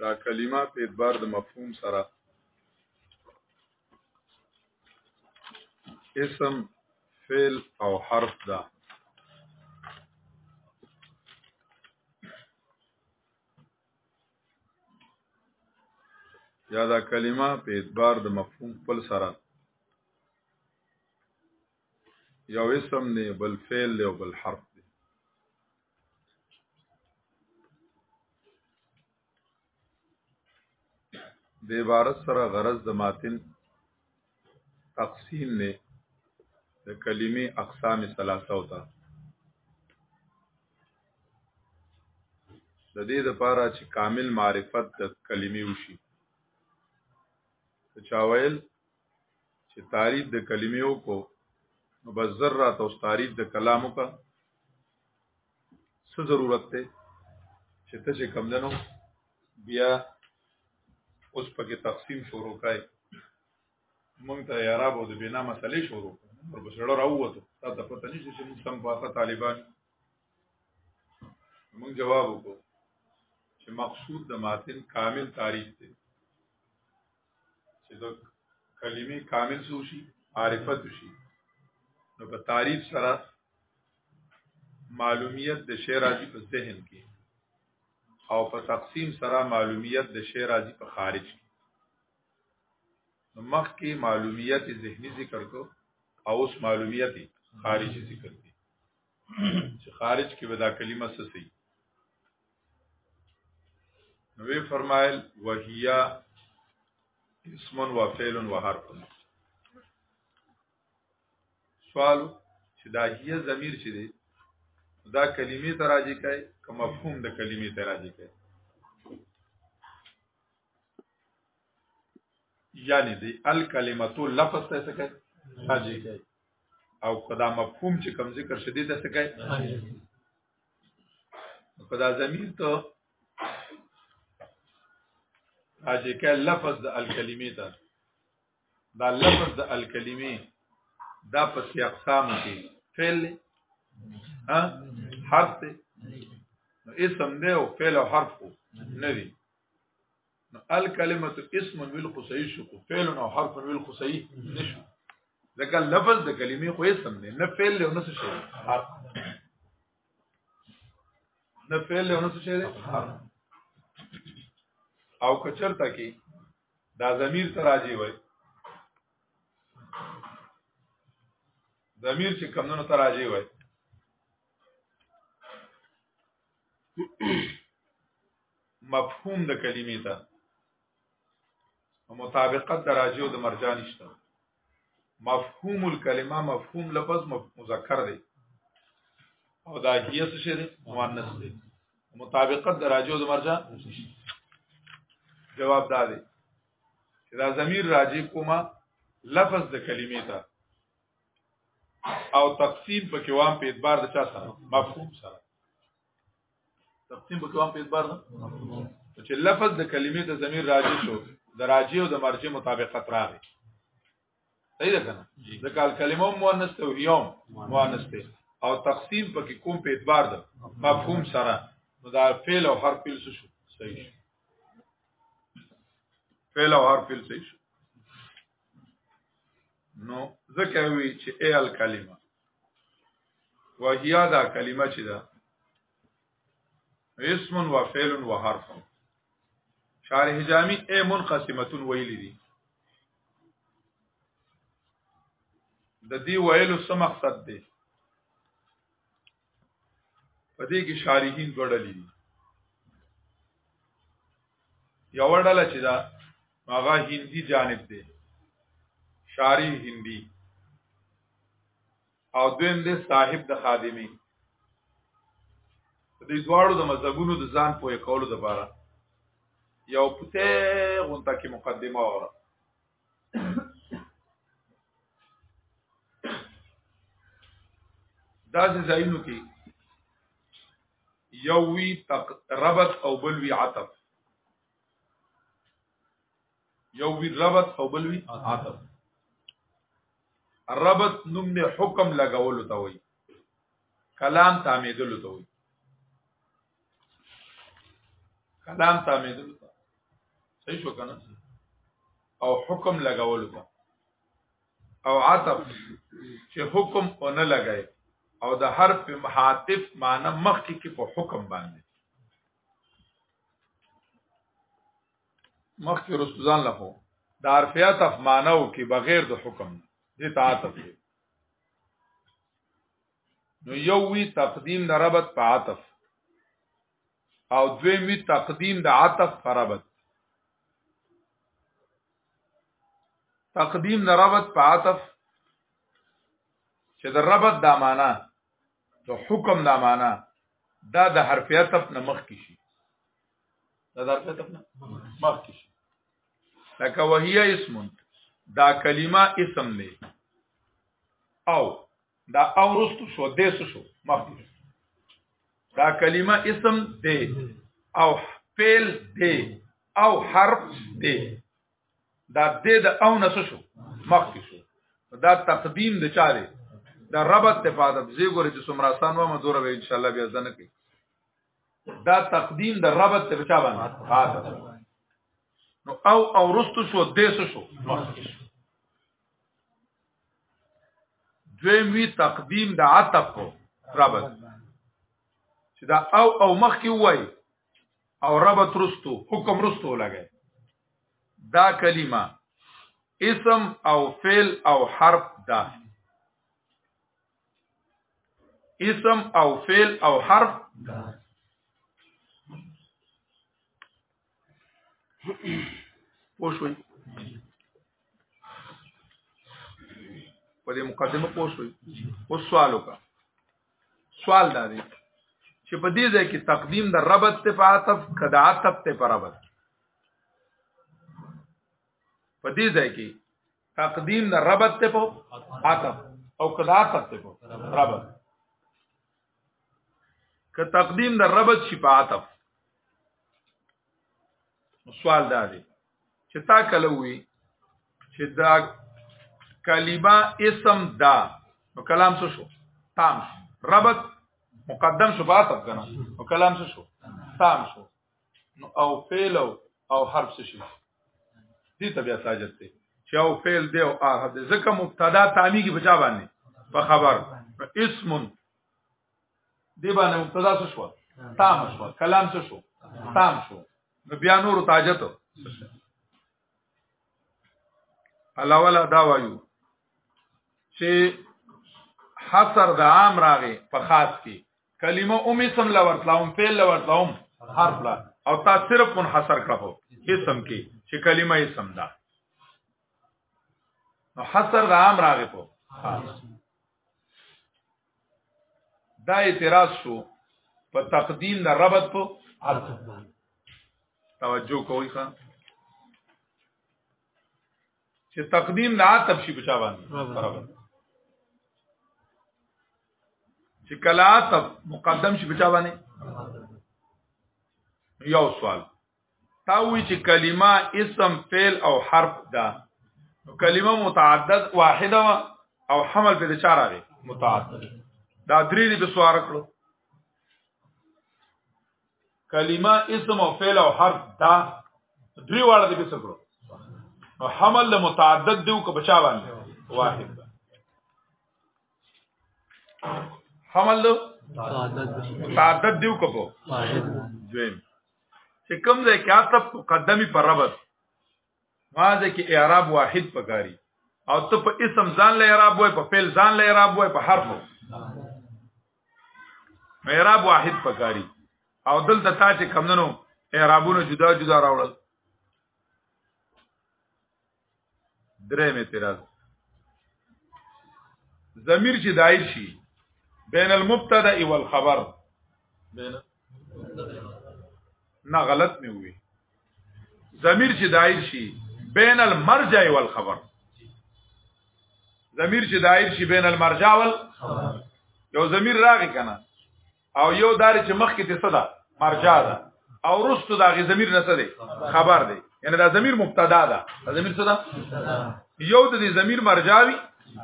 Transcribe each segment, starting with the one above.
دا کلمه په اعتبار د مفهوم سره اسم فعل او حرف ده یا دا کلمه په اعتبار د مفهوم خپل سره یو اسم دی بل فعل دی او بل حرف دی د عبارت سره غرض د ماتن تقسیم نه د کلمې اقسام ثلاثه او تا د دې لپاره چې کامل معرفت د کلمې وشي چا ویل چې تعریف د کلمې وکړو نو بس ذره او تعریف د کلام وکړه څه ضرورت ته چې ته چې کم دنو بیا اوس پکې تقسیم شروع کړي مونږ ته یاراب او د بنا مسلې شروع پر بسړه راووته تا ته پته نشي چې موږ سم پاخه طالبان مونږ جواب وکړو چې مقصود د ماتن کامل تعریف دی چې د کلمې کامل شو شي عارفت شي نو په تعریف سره معلومیت د شی راځي په ذهن کې او په تقسیم سره معلومیت د شی راځي په خارج کې نو مخکې معلومیت ذهني ذکر کو او اوس معلومیت خارجي ذکر دي چې خارج کې ودا کلمه څه سي نو وی فرمایل وهیا اسم و فعل و حرف سوال چې دا هي ضمیر چې دی دا کلمې ته راځي کوي که مفهوم د کلمې ته راځي کوي یعنی دی الکلمتو لفظ ته څه کوي راځي کوي او کدا مفهوم چې کم ذکر شدید څه کوي په دا ضمیر ته اجه کې لفظ د الکلمې ته دا لفظ د الکلمې دا په اقسام کې فعل ها حرف نو اسم دی او فعل او حرف نه دی نو الکلمه اسم ویل خو صحیح شو خو فعل او حرف ویل خو صحیح نشو ځکه لفظ د کلمې خو اسم دی نه فعل له نس شي حرف نه فعل له نس شي حرف او کچرتا کې دا ضمیر ته راځي وای ضمیر چې کمونو ته راځي وای مفهوم د کلمې ته مطابقت د راجع او د مرجع نشته مفهوم الکلمه مفهوم لفظ مذکر دی او دا هي څه شی دی مؤنث دی مطابقت د راجع او د مرجع جواب دا دی چې دا ضمیر راجع کومه لفظ د کلمې ته او تقسیم په کې وام په اعتبار د چا سره مفهوم سره تقسیم په کې وام په اعتبار ده چې لفظ د کلمې د ضمیر راجی شو د راجی او د مرجی مطابقت راغی صحیح ده کنه د کال کلمه مؤنث ته یوم مؤنث ته او تقسیم په کې کوم په اعتبار ده مفهوم سره نو دا فعل او حرف فعل شو صحیح فعل او حرف فعل صحیح شو نو ځکه وی چې ای الکلمه وهیا دا کلمه چې ده اسم و فعل و حرف شارح جامی ای منقسمتون ویلی دي د دې ویلو څه مقصد دی په دې کې شارحین ګډلې دي یو ډله چې دا هغه هندي جانب دی شاری هندي او دویم دی صاحب د خادمي د دواړو د مذهبونو د ځان پوهې کولو لپاره یو پته غونټه کې مقدمه وره دا څه ځایونو کې یو وی ربط او بل وی عطف یو وی ربط او بل وی عطف ربط نوم نه حکم لګول ته وای کلام تعمیدل ته وای کلام تامیدل تا صحیح شو کنه او حکم لګول تا او عطف چې حکم او نه لګای او د حرف محاتف معنی مخکې کې په حکم باندې مخکې رسوزان لخو د عرفیات افمانو کې بغیر د حکم دې تعاطف نو یو وی تقدیم د ربط په عطف او دویم وی تقدیم د عطف په ربط تقدیم د ربط په عطف چې د ربط د معنا د حکم د معنا دا د حرف عطف نه مخ کی شي دا د حرف عطف نه مخ کی شي لکه وهي اسم دا کلمه اسم دی او دا اورستو شو دیس شو مخکې دا کلمه اسم دی او فعل دی او حرف دی دا د د او نس شو مخکې شو دا تقدیم د چا دی دا ربط ته پاده زی ګورې چې سمراسان و مزور به ان شاء الله بیا ځنه کوي دا تقدیم د ربط ته چا باندې پاده نو او او رستو شو دیس شو مخکې شو دویموی تقدیم د عطف ربط چې دا او او مخ کې وای او ربط رستو حکم رستو لګي دا کلمه اسم او فعل او حرف دا اسم او فعل او حرف دا پوښوي په دې مقدمه پوښوي او سوال وکړه سوال دا دی چې په دې ځای کې تقدیم د ربط ته په عطف کدا عطف ته په ربط په دې ځای کې تقدیم د ربط ته په عطف او کدا عطف ته په ربط که تقدیم د ربط شي په عطف سوال دا دی چې تا کله وی چې دا کلمه اسم دا نو کلام څه شو تام شو ربط مقدم شو په عطف کنه او کلام څه شو تام شو نو او فعل او حرف څه شي دي ته بیا ساجت دی چې او فعل دی او حرف دی ځکه مبتدا تعمی کې بچا باندې په خبر اسم دی باندې مبتدا څه شو تام شو کلام څه شو تام شو نو بیا نور تاجت علاوه لا دا وایو چې حصر د عام راغې په خاص کې کلمه ام اسم لا ورتلاوم فعل لا ورتلاوم حرف لا او تا صرف منحصر کړه په اسم کې چې کلمه اسم ده نو حصر د عام راغی په دا اعتراض شو په تقدیم د ربط په حرف توجه کوئ ښا چې تقدیم د عطف شي بچا باندې برابر چې کله عطف مقدم شي بچا باندې یو سوال تا وی چې کلمه اسم فعل او حرف ده کلمه متعدد واحده وا او حمل په چا راغی متعدد دا درې دې په سوار کړو کلمه اسم او فعل او حرف دا درې واړه دې څه کړو او حمل له متعدد دیو که بچا باندې واحد حمل له متعدد دیو که په واحد دویم چې کوم ځای کې عطف مقدمي پر ربط ماده کې اعراب واحد پکاري او ته په اسم ځان له اعراب وای په فعل ځان له اعراب وای په حرف اعراب واحد پکاري او دلته تا چې کمندنو اعرابونه جدا جدا راوړل درې مې اعتراض ضمیر چې دای شي بین المبتدا والخبر بین نه غلط مې وي ضمیر چې دایر شي بین المرجع والخبر ضمیر چې دایر شي بین المرجع والخبر یو ضمیر راغی کنه او یو دار چې مخ کې ته صدا مرجع ده او رستو دا غي ضمیر نه سره خبر دی یعنی دا ضمیر مبتدا ده دا ضمیر صدا یو د دې ضمیر مرجع وي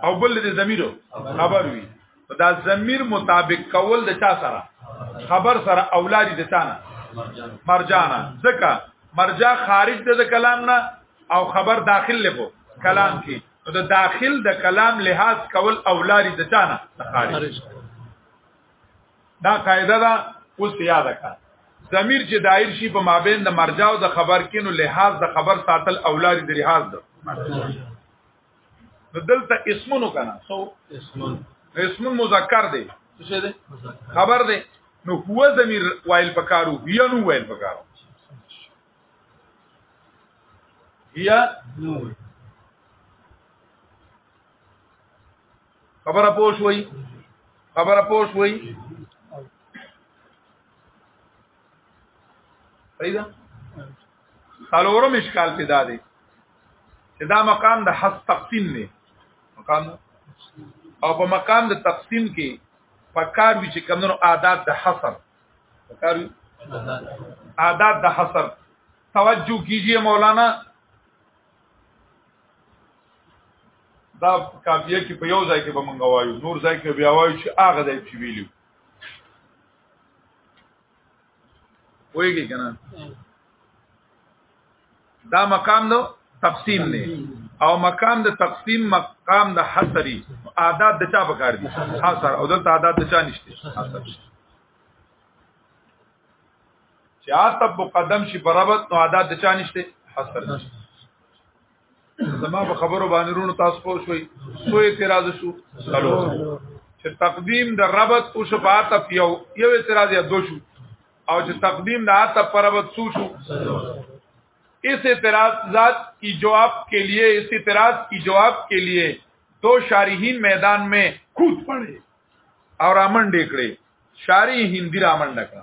او بل د ضمیر خبر وي دا ضمیر مطابق کول د چا سره خبر سره اولادی د چانه مرجانا ځکه مرجا خارج د کلام نه او خبر داخل لبو کلام کې نو د داخل د کلام لحاظ کول اولادی د چانه خارج دا قاعده دا اوس یاد کړه ضمیر چې دایر شي په مابین د مرجا او د خبر کې نو لحاظ د خبر ساتل اولادی د لحاظ ده نو دلته اسمونو کنه سو اسمون اسمون مذکر دی څه دی خبر دی نو هو ضمیر وایل پکارو یا نو وایل پکارو یا نو خبره پوه شوي خبره پوه شوي صحیح ده څلورم اشکال کې دا دی چې دا مقام د حس تقسیم دی مقام او په مقام د تقسیم کې پکار وی چې کمونو عادت د حصر پکار وی عادت د حصر توجه کیجئے مولانا دا کاپیه کې په یو ځای کې به مونږ وایو نور ځای کې بیا وایو چې هغه ځای چې ویلو ویږي کنه دا مقام نو تقسیم نه او مقام د تقسیم مقام د حصری اعداد د چا پکار دي حصر او د تعداد د چا نشته حصر چې عتب مقدم شي برابر نو اعداد د چا نشته حصر نشته زما په خبرو باندې رونو تاسو پوه شوي سو اعتراض شو سلو چې تقدیم د ربط او شفاعت په یو یو اعتراض یا دو شو او چې تقدیم د عتب پر ربط سو شو اس اعتراض ذات کی جواب کے لیے اس اعتراض کی جواب کے لیے دو شارحین میدان میں کود پڑے اور امن ڈیکڑے شاری ہندی رامن ڈکا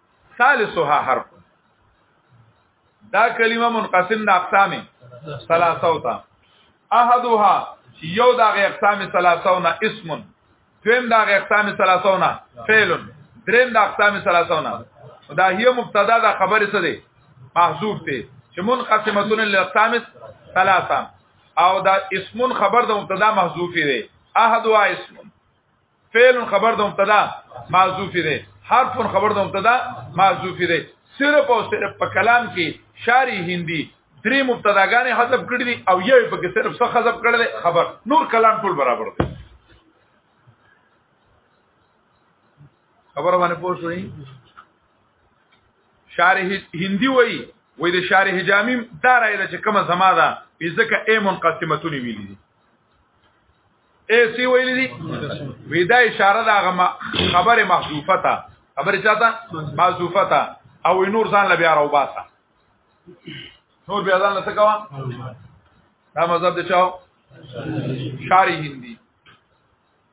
ثالثها حرف دا کلمه منقسم د اقسام ثلاثه تا احدها یو د اقسام ثلاثه نه اسم دویم د اقسام ثلاثه نه فعل دریم د اقسام ثلاثه نه دا هي مبتدا د خبره څه دی محذوف دی چې منقسمتون للاقسام ثلاثه او دا اسم خبر د مبتدا محذوف دی احدها اسم فعل خبر د مبتدا معذوف دی حرف خبر د مبتدا معذوف دی صرف او صرف په کلام کې شاری هندي درې مبتداګانې حذف کړې دي او یو په کې صرف څه حذف کړل خبر نور کلام ټول برابر دی خبر باندې پوه شوئ شارح هندي وای وای د شارح جامیم دا راځي چې کومه زما ده ځکه ای منقسمتونی ویلي اے سی ویل دي ودا اشاره دا غما خبره محذوفه تا خبره چاته محذوفه تا او نور ځان لبیا راو باسا نور بیا ځان لته کوا دا مذهب د چاو شاری هندي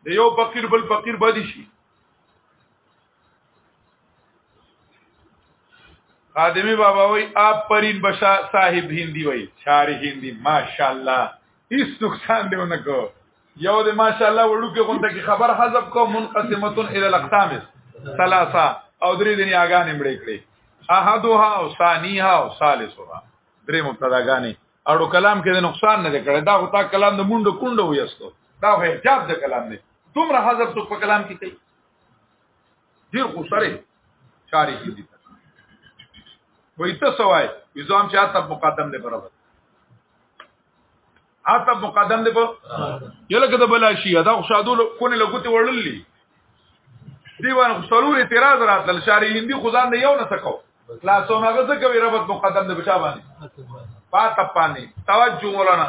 د یو فقیر بل فقیر بدی شي قادمی بابا وای آپ پرین بشا صاحب هندی وای شار هندی ماشاءالله هیڅ نقصان دیو نه کو یو د ماشاءالله وړو کې غونډه کې خبر حذف کو منقسمتون الی الاقسام ثلاثه او درې دنیا غانې مړې کړې احدها او ثانیها او ثالثها درې مبتدا غانې اړو کلام کې د نقصان نه کړي دا هو تا کلام د مونډو کونډو ویستو دا هو احتیاط د کلام نه دومره حذف تو په کلام کې کوي ډیر غوسره چاري کې دي وای ته سوای نظام چې تاسو مقدم دی برابر تاسو مقدم دی په یلکه د بلا شي دا خوشادو کونه لګوتې وړلې دیوان خسرور اعتراض راتل شاری هندي خدان نه یو نه سکو خلاصو هغه څه کوي ربط مقدم دی بچا باندې پات پانی توجه مولانا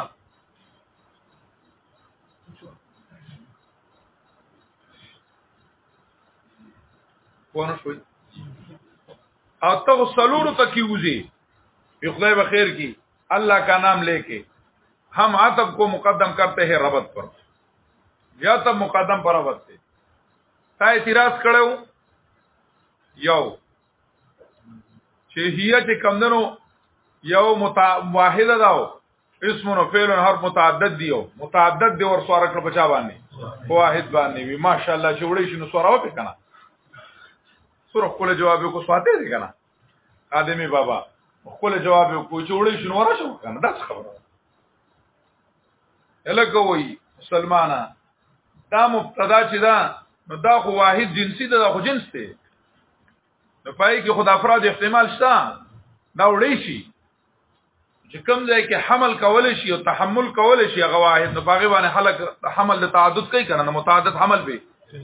پونه شوي او ته سلور ته کیوزي په خدای به خیر کی الله کا نام لیکي هم عتب کو مقدم کرتے ہیں ربط پر یا تب مقدم پر ربط ته تا اعتراض کړو یو چې هي چې کمندنو یو متا واحده داو اسم او فعل هر متعدد دی او متعدد دی ور سوار کړ بچا باندې واحد باندې وی ماشاءالله چې وړې شنو سوار وکړه کنه سره خپل جواب کو سواته دی کنه ادمي بابا خپل جواب کو چې وړې شنو ورشه کنه دا خبره الګ وی مسلمانه دا مبتدا چې دا نو دا خو واحد جنسي ده خو جنس دی نو پای کې خدا افراد احتمال شته دا وړې شي چې کوم ځای کې حمل کول شي او تحمل کول شي هغه واحد نو باغی باندې خلق حمل د تعدد کوي کنه نو متعدد حمل به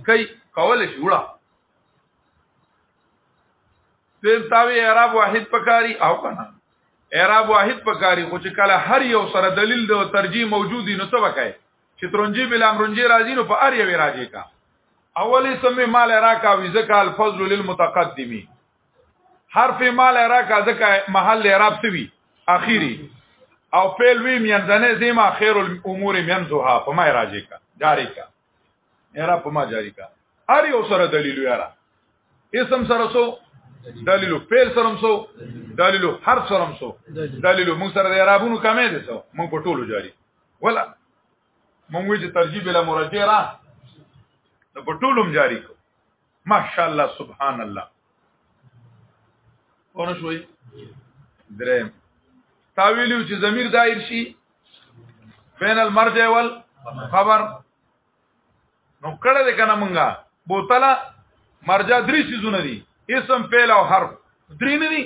کوي کول شي وړه تیم تاوی اعراب واحد پکاري او کنه اعراب واحد پکاري خو چې کله هر یو سره دلیل د ترجیح موجودی نو څه وکای چې ترنجي بلا امرنجي راځي نو په ار یو راځي کا اولی سمې مال راکا وی زکال فضل للمتقدمي حرف مال راکا ځکه محل اعراب سوي اخیری او فعل وی مینځنه زما خیر الامور مینځها په ما راځي کا جاری کا اعراب په ما جاری کا اری او سره دلیل یارا اسم سره سو دلیل فعل سره سو دلیل حرف سره سو دلیل موږ سره د اعرابونو کمې دي سو موږ په ټولو جاری ولا موږ چې ترجیب له مرجع را په ټولو جاری کو ماشاءالله سبحان الله ونه شوي درې تاویلو چې ضمیر دایر شي بین المرجع وال خبر نو کړه دې کنه مونږه بوتله مرجع درې سيزونه دي اسم فعل او حرف درې نه دي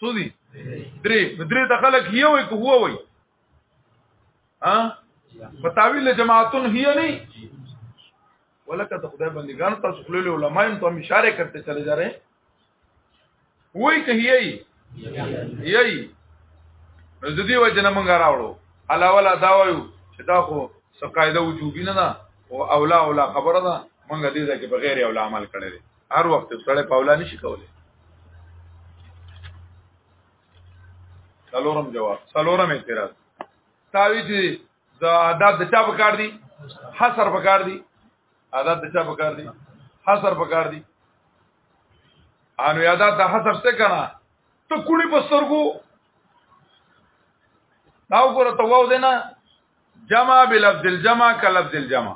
سودي درې درې ته خلک یو هو وي ها په تعویل جماعتون هي نه ولکه ته خدای بندگان تاسو خپل علماء هم ته اشاره کرتے چلے جا رہے وای ته یی یی زدی وجنه مونږ راوړو علاوه دا وایو چې دا خو سقایده وجوبی نه ده او اولا اولا خبره ده مونږ دې ځکه بغیر اولا عمل کړی هر وخت سره په اولا نشي کولای سلورم جواب سلورم اعتراض تاوی چې د عادت د چا په کار دی حصر په کار دی عادت د چا په کار دی حصر په کار دی انو یادا د حصر څه کنه ته کونی په سترګو دا وګوره ته واو دینا جمع بلفظ الجمع کلفظ الجمع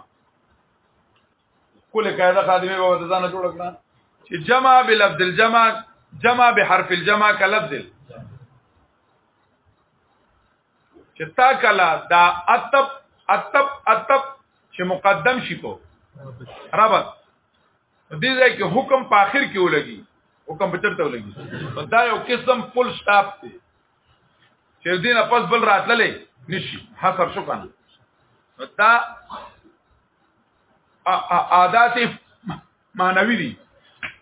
کله قاعده خادمه به د ځانه جوړ کړه چې جمع بلفظ الجمع جمع بحرف الجمع کلفظ چې تا کلا دا اتب اتب اتب چې مقدم شي کو ربط دې ځای کې حکم په اخر کې ولګي حکم په چرته ولګي دا یو قسم فل سټاپ دی چې دینه پس بل راتللې نشي حسب شو کنه دا عادت معنوي دي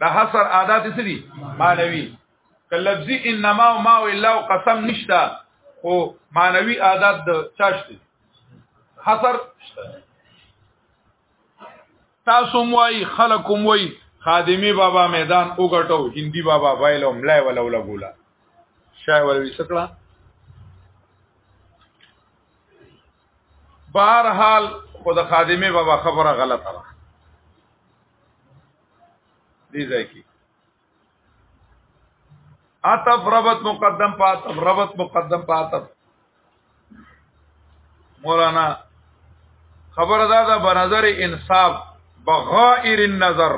د حصر عادت څه دي معنوي که لفظي انما او ما او الا او قسم نشته او معنوي عادت د چاشتي حصر تاسو موي خلق موي خادمی بابا میدان وګټو هندي بابا وایلو ملای ولا ولا ګولا شای ولا وسکړه بهر حال خو د خادمه بابا خبره غلطه ده دې ځای کې عطف ربط مقدم پاتف ربط مقدم پاتف مولانا خبر دا دا بنظر انصاف بغائر النظر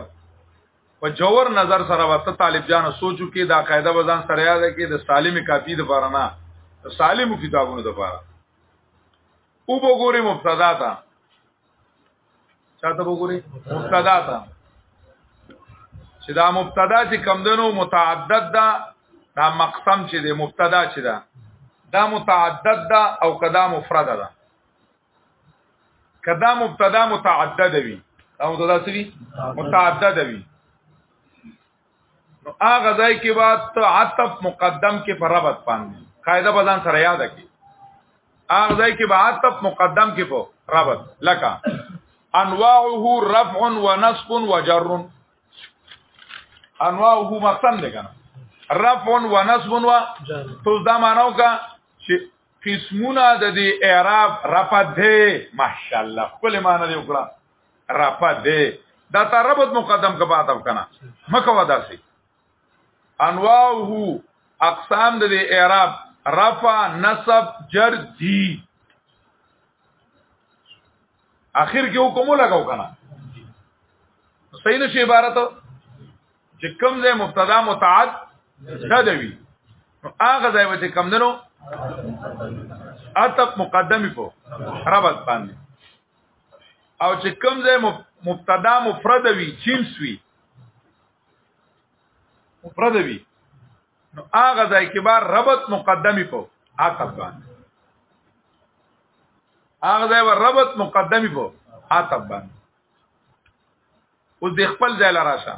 په جوور نظر سره وته طالب جان سوچو کې دا قاعده بزان سره یاد کې د سالم کافی د پاره نه سالم کتابونو د پاره او بګوري مبتدا تا چاته بګوري مبتدا تا چې دا مبتدا چې کم دنو متعدد ده دا مقسم چې دی مبتدا چې ده دا متعدد ده او کدا مفرد ده کدا مبتدا متعدد وي او مبتدا څه وي متعدد وي نو هغه ځای کې بعد ته عطف مقدم کې پر ربط باندې قاعده بدن سره یاد کی هغه ځای کې بعد عطف مقدم کې په ربط لکه انواعه رفع ونصب وجر انواعه مقسم دی کنه رفع ونصب و تو دا مانو کا چې قسمونه د دې اعراب رفع ده ماشاءالله کله معنی دی وکړه رپا دې دا تا ربط مقدم کا باتم کنه مکه ودا سي انواعه اقسام د اعراب رفع نصب جر دي اخر کې حکم لګاو کنه صحیح نشي عبارت چې کوم ځای مبتدا متعد شدوي هغه ځای به کوم دنو اتب مقدمي په ربط باندې او چې کوم ځای مبتدا مفرد وي جنس وي مفرد وي نو هغه ځای کې بار ربط مقدمي په عاطف باندې هغه ځای ور ربط مقدمي په عاطف باندې اوس د خپل ځای لراشه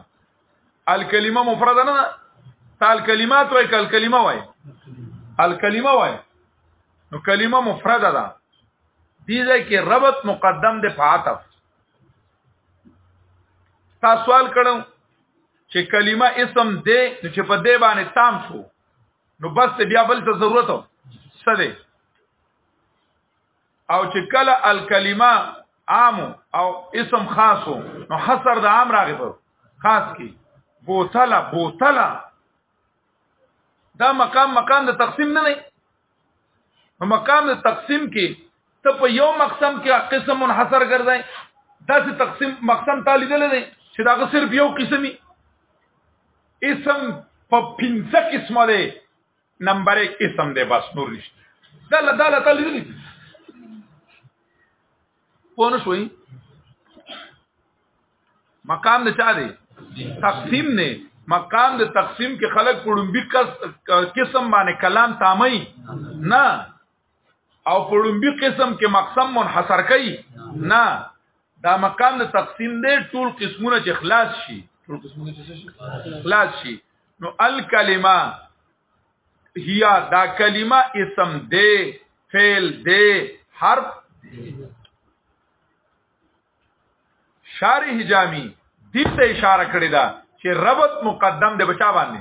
الکلمه مفرده نه تال کلمات وای کل کلمه وای الکلمه وای نو کلمه مفرده ده دې ځای کې ربط مقدم دی په عطف تا سوال کړم چې کلمه اسم دی نو چې په دې باندې تام شو نو بس بیا بل ته ضرورت څه دی او چې کله الکلمه عام او اسم خاصو نو حصر د عام راغی په خاص کې بوتله بوتله دا مقام مقام د تقسیم نه دی نو مقام د تقسیم کې ته په یو مقسم کې قسم منحصر ګرځای دا چې تقسیم مقسم تالی دل دی چې دا صرف یو قسمي اسم په پنځه قسمه دی نمبر 1 اسم دی بس نور نشته دله دله تل دي پونه شوي مقام د چا دی تقسیم نه مقام د تقسیم کې خلق پړمبي قسم باندې کلام تامي نه او په لومبي قسم کې مقسم منحصر کوي نه دا مقام د تقسیم دی ټول قسمونه چې خلاص شي ټول قسمونه چې شي خلاص شي نو الکلمه هي دا کلمه اسم دی فعل دی حرف شارح جامی دې ته اشاره کړې ده چې ربط مقدم د بچا باندې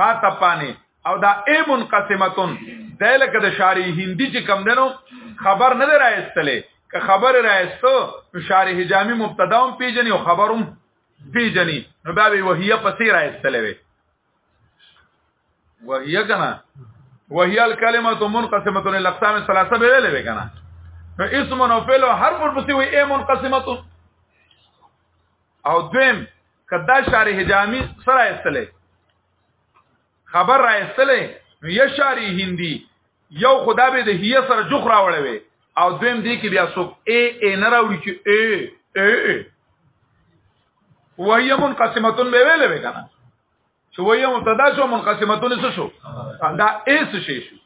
با تپانه او دا ای منقسمتون د لکه د شارح هندي چې کم دنو خبر نه راځتلې که خبر راځتو نو شارح جامی مبتدا هم پیژني او خبروم پیژني نو بیا به وهیه پسې راځتلې وهي کنه وهي الكلمه منقسمه الى الاقسام الثلاثه به ویلې کنه نو اسم او فعل او حرف ورپسې وي اي منقسمه او دویم کدا شارح جامی سره استلې خبر را استلې نو یا شارح هندي یو خدا به د هي سره جوخ راوړې وي او دویم دی کې بیا څوک اي اي نه راوړي چې اي اي وهي منقسمتون به ویلې وکنه چې وهي مبتدا شو منقسمتون څه شو دا ایس شي شو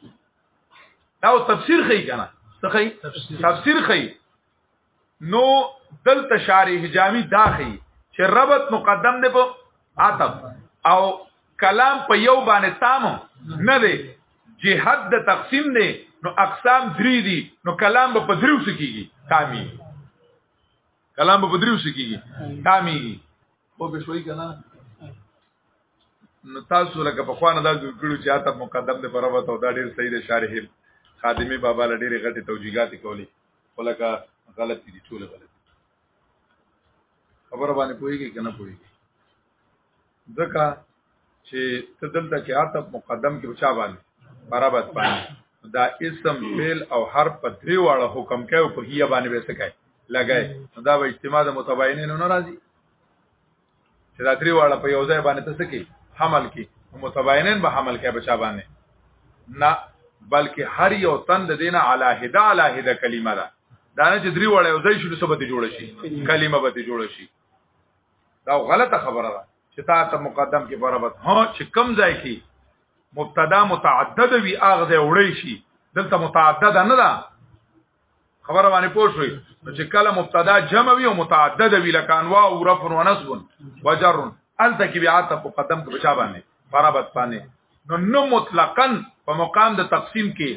دا اوس تفسیر خي کنه څه خي تفسیر خي نو دلته شارح جامی دا خي چې ربط مقدم دی په عتب او کلام په یو باندې تام نه دی جهاد د تقسیم دی نو اقسام درې دي نو کلام به په دریو سکیږي تامین کلام په دریو سکیږي تامیږي خو به شوي کنه نو تاسو لکه په خوانه دا جوړ کړو چې اته مقدم دې پر وته دا ډیر صحیح دی شارح خادمي بابا له ډیره غټي توجیهات کولی ولکه غلط دي ټول غلط خبر باندې پوهیږي کنه پوهیږي ځکه چې ته دلته کې عطف مقدم کې بچا باندې برابر باندې دا اسم فعل او حرف په درې واړه حکم کوي په هي باندې به څه کوي لګای دا به اجتماع د متباینینو نه راځي چې دا درې واړه په یو ځای باندې څه کوي حمل کوي متباینین به حمل کوي بچا باندې نه بلکې هر یو تن د دینه علاهده علاهده کلمه ده دا نه چې درې وړه یو ځای شو څه به جوړ شي کلمه به جوړ شي دا غلطه خبره ده چې تا ته مقدم کې برابر ها چې کم ځای کې مبتدا متعدد وي اغه ځای وړي شي دلته متعدد نه ده خبره باندې پوه شوي چې کله مبتدا جمع وي او متعدد وي لکه انواع او رفع او نصب وجر الته کې بیا ته مقدم کې بچا باندې برابر باندې نو نو مطلقاً په مقام د تقسیم کې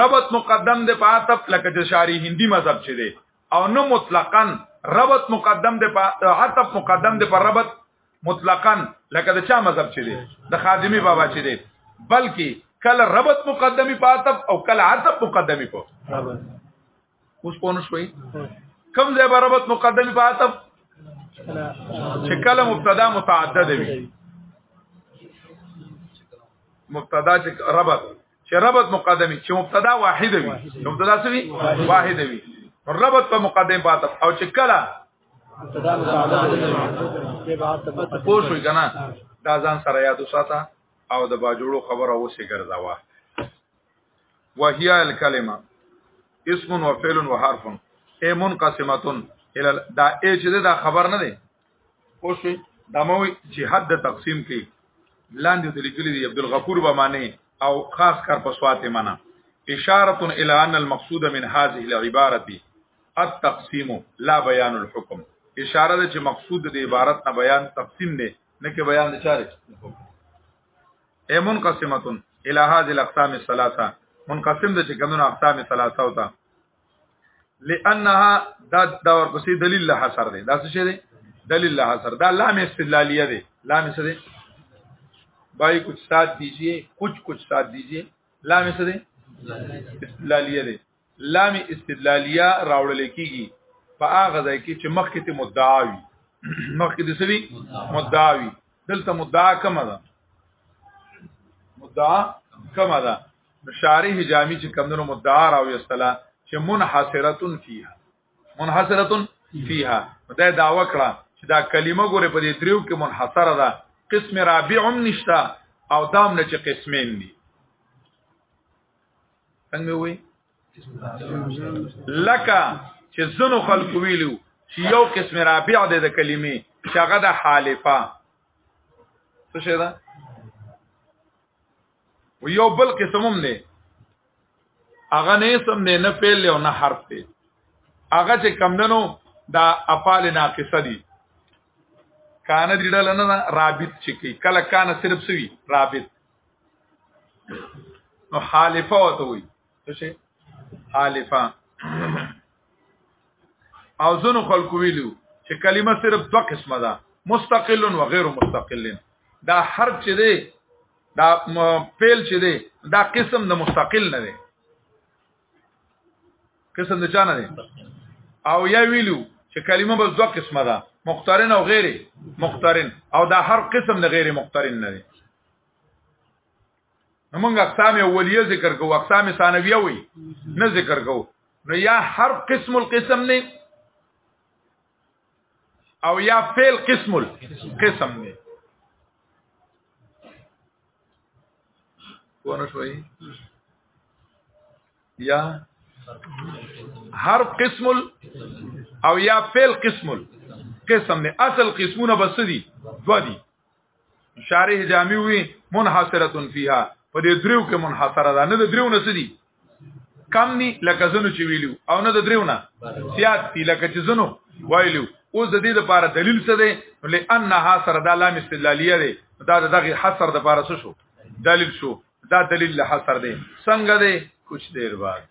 ربط مقدم د پاتف لکه چې شاری هندي مذهب چي دي او نه مطلقاً ربط مقدم دی په عطف مقدم دی پر ربط مطلقاً لکه د چا مذهب چي دی د خادمی بابا چي دی بلکې کله ربط مقدمی په عطف او کله عطف مقدمی په اوس په نو شوي کم ځای به ربط مقدمی په عطف چې کله مبتدا متعدد وي مبتدا چې ربط چې ربط مقدمه چې مبتدا واحد وي مبتدا څه وي واحد وي ربط په مقدمه پاتې او چې کله پوه شوي که نه دا ځان سره یاد وساته او د باجوړو خبره اوسې ګرځاوه وهي الکلمه اسم و فعل و حرف ای منقسمتون دا ای چې دا خبر نه دی اوس دا مو چې حد د تقسیم کې لاندې د لیکلي دی عبد الغفور به معنی او خاص کار په سوات معنا اشاره الى ان المقصود من هذه العباره التقسيم لا بيان الحكم اشاره ده چې مقصود د عبارت نه بیان تقسیم نه نه کې بیان د چاره ایمون قسمتون الى هذه الاقسام الثلاثه منقسم ده چې کمنو اقسام ثلاثه وتا لانها دا دا ورپسې دلیل له حصر دی دا څه شی دی دلیل له حصر دا لام استدلالیه دی لام څه دی بھائی کچھ ساتھ دیجئے کچھ کچھ ساتھ دیجئے لام څه دی استدلالیه دی لام استدلالیه راوړل کیږي په هغه ځای کې چې مخکې ته مدعا وي مخکې د سوي مدعا وي دلته مدعا کومه ده مدعا کومه ده شاری حجامی چې کمونو مدعا راوي استلا چې منحصرتن فيها منحصرتن فيها دا دا وکړه چې دا کلمه ګوره په دې دریو کې منحصره ده قسم رابع هم نشتا او دام نه چې قسمین دي څنګه وي لکه چې زنو خلق ویلو چې یو قسم رابع ده د کلمې شغه د حالفه څه شه ده و یو بل قسم هم دی هغه نه سم دی نه فعل او نه حرف دی هغه چې کم دنو دا افعال ناقصه دي کانه دی ډل نه رابط چې کی کله کانه صرف سوی رابط نو حالفه وته وي څه حالفه او زنو خلق ویلو چې کلمه صرف دوه قسمه ده مستقل و غیر مستقل دا حرف چې دی دا فعل چې دی دا قسم د مستقل نه دی قسم د چا نه دی او یا ویلو چې کلمه بس دوه قسمه ده مقترن او غیر مقترن او دا هر قسم د غیر مقترن نه دی موږ اقسام اولیه ذکر کوو اقسام ثانویه وي نه ذکر کوو نو یا هر قسم القسم نه او یا فعل قسم القسم نه پوه شوي یا حرف قسم او یا فعل قسم قسم نه اصل قسمونه بس دي دوا دي شارح جامع وی منحصره فيها په دې دریو کې منحصره ده نه د دریو نسدي کم ني لکه زنو چې ویلو او نه د دریونه سیات دي لکه چې زنو ویلو اوس د دې لپاره دلیل څه دی لئنها سره دا لام استدلالیه دی دا دغه حصر د لپاره څه شو دلیل شو دا دلیل له حصر دی څنګه دی کچھ دیر بعد